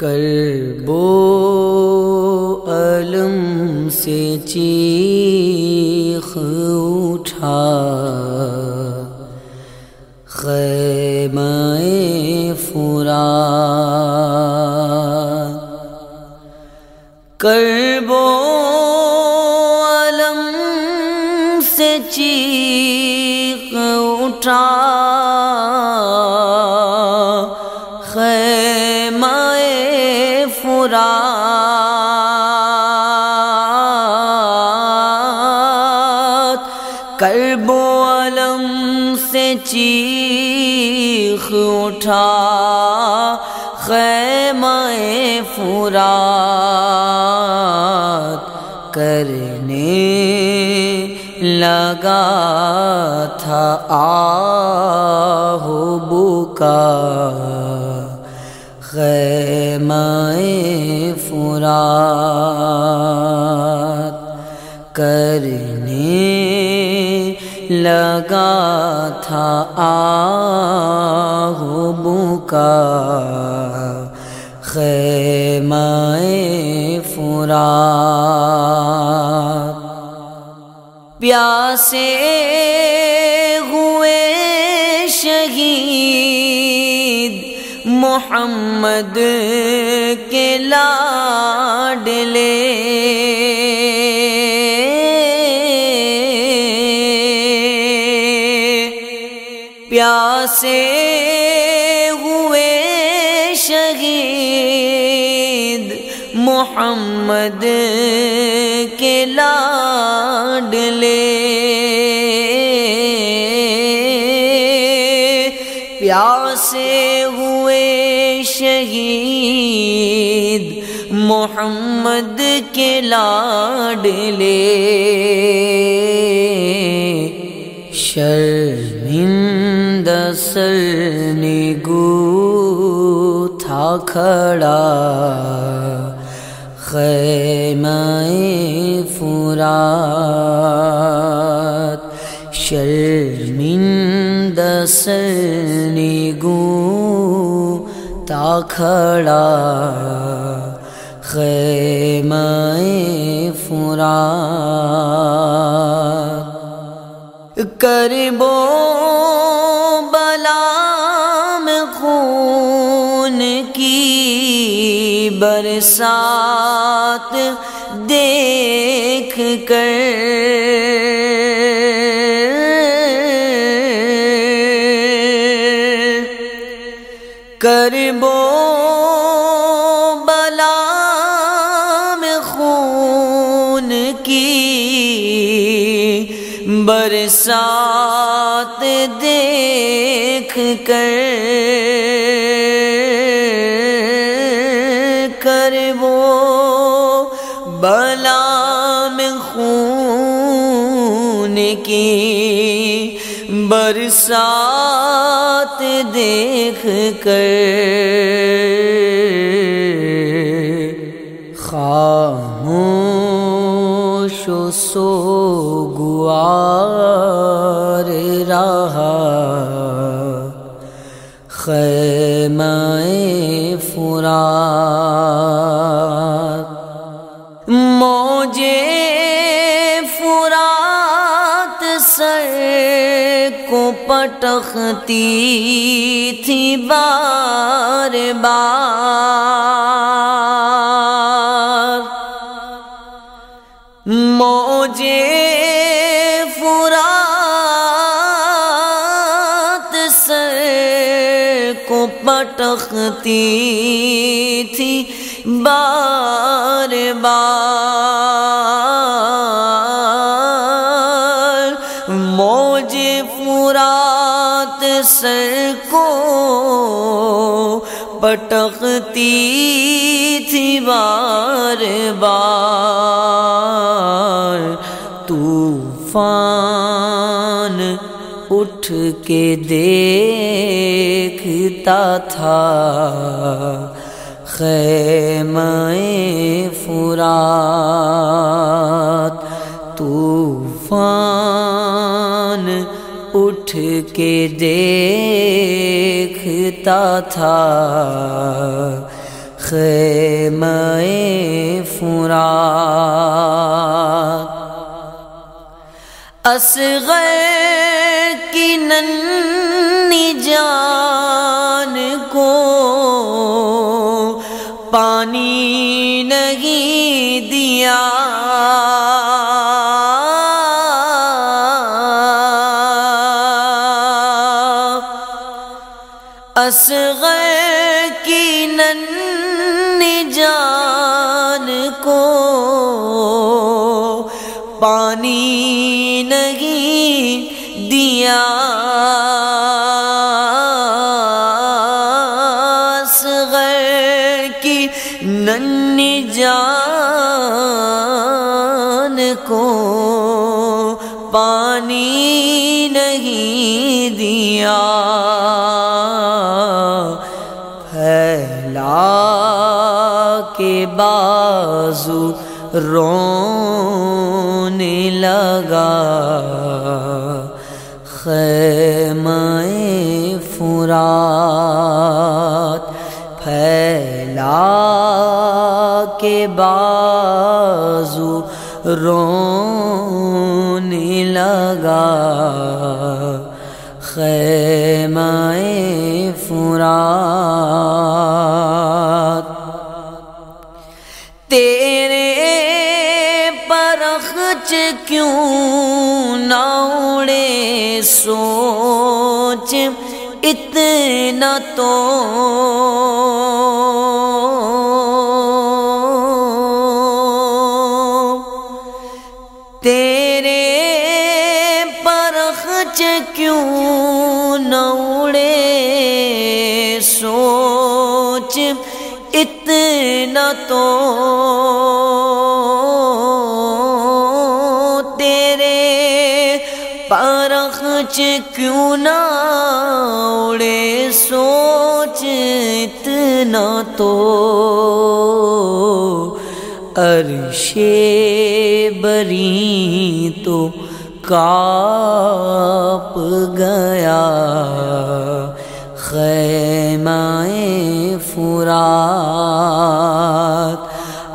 کربو علم سے چیخ اٹھا۔ خیمہ فرا۔ کربو علم سے چیخ اٹھا۔ کرب علم سے چیخ اٹھا خیمہ فرات کرنے لگا تھا آہو بکا۔ خیمہ فرات کرنے لگا تھا آہ بکا خیمہ فرا پیاسے ہوئے شہید محمد کے لاڈلے۔ پیاسے ہوئے شہید محمد کے لاڈلے پیاسے ہوئے شہید محمد کے لاڈلے شرمند سر نگو تھا کھڑا خیمہ فرات شرمند سر نگو تا کھڑا خیمہ فرات کربو بلام خون کی برسات دیکھ کر کربو بلام خون کی برسات کر کر وہ بلام خون کی برسات دیکھ کر خاموش و سو گوار رہا خیمہ فرات۔ موجے فرات سر کو پٹختی تھی بار بار۔ پٹختی تھی۔ بار بار موج فرات سر کو پٹختی تھی۔ بار بار طوفان اٹھ کے دیکھتا تھا۔ خیمہ فرات طوفان اٹھ کے دیکھتا تھا۔ خیمہ فرات۔ اصغر ننی جان کو پانی نہیں دیا۔ اصغر کی ننی جان کو پانی نہیں دیا اصغر کی ننی جان کو پانی نہیں دیا۔ پھیلا کے بازو رونے لگا۔ خیمہ فرات پھیلا کے بازو رونے لگا۔ خیمہ فرات اتنا تو تیرے پرخچ کیوں نہ اڑے؟ سوچ اتنا تو تیرے پرخچ کیوں نہ سوچ اتنا تو عرش بری تو کاپ گیا۔ خیمہ فرات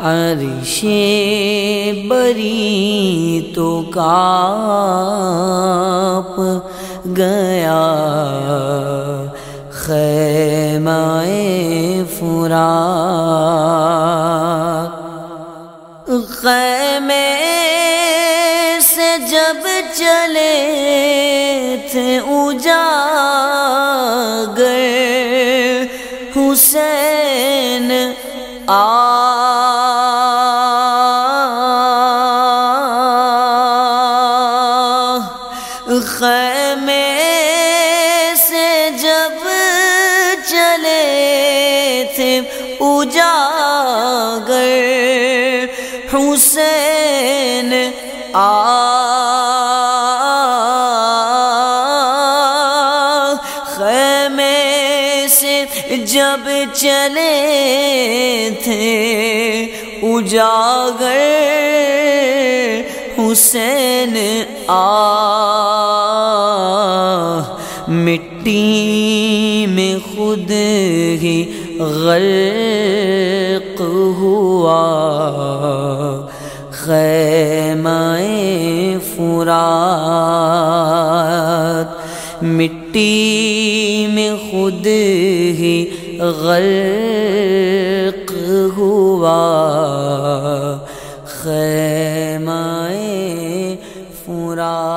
عرش بری تو کاپ گیا۔ خیمہ فرات خیمے سے جب چلے تھے اجاگر حسین آ اجاگر حسین آ خیمے سے جب چلے تھے اجاگر حسین آ مٹی میں خود ہی غرق ہوا۔ خیمہ فرات۔ مٹی میں خود ہی غرق ہوا۔ خیمہ فرات۔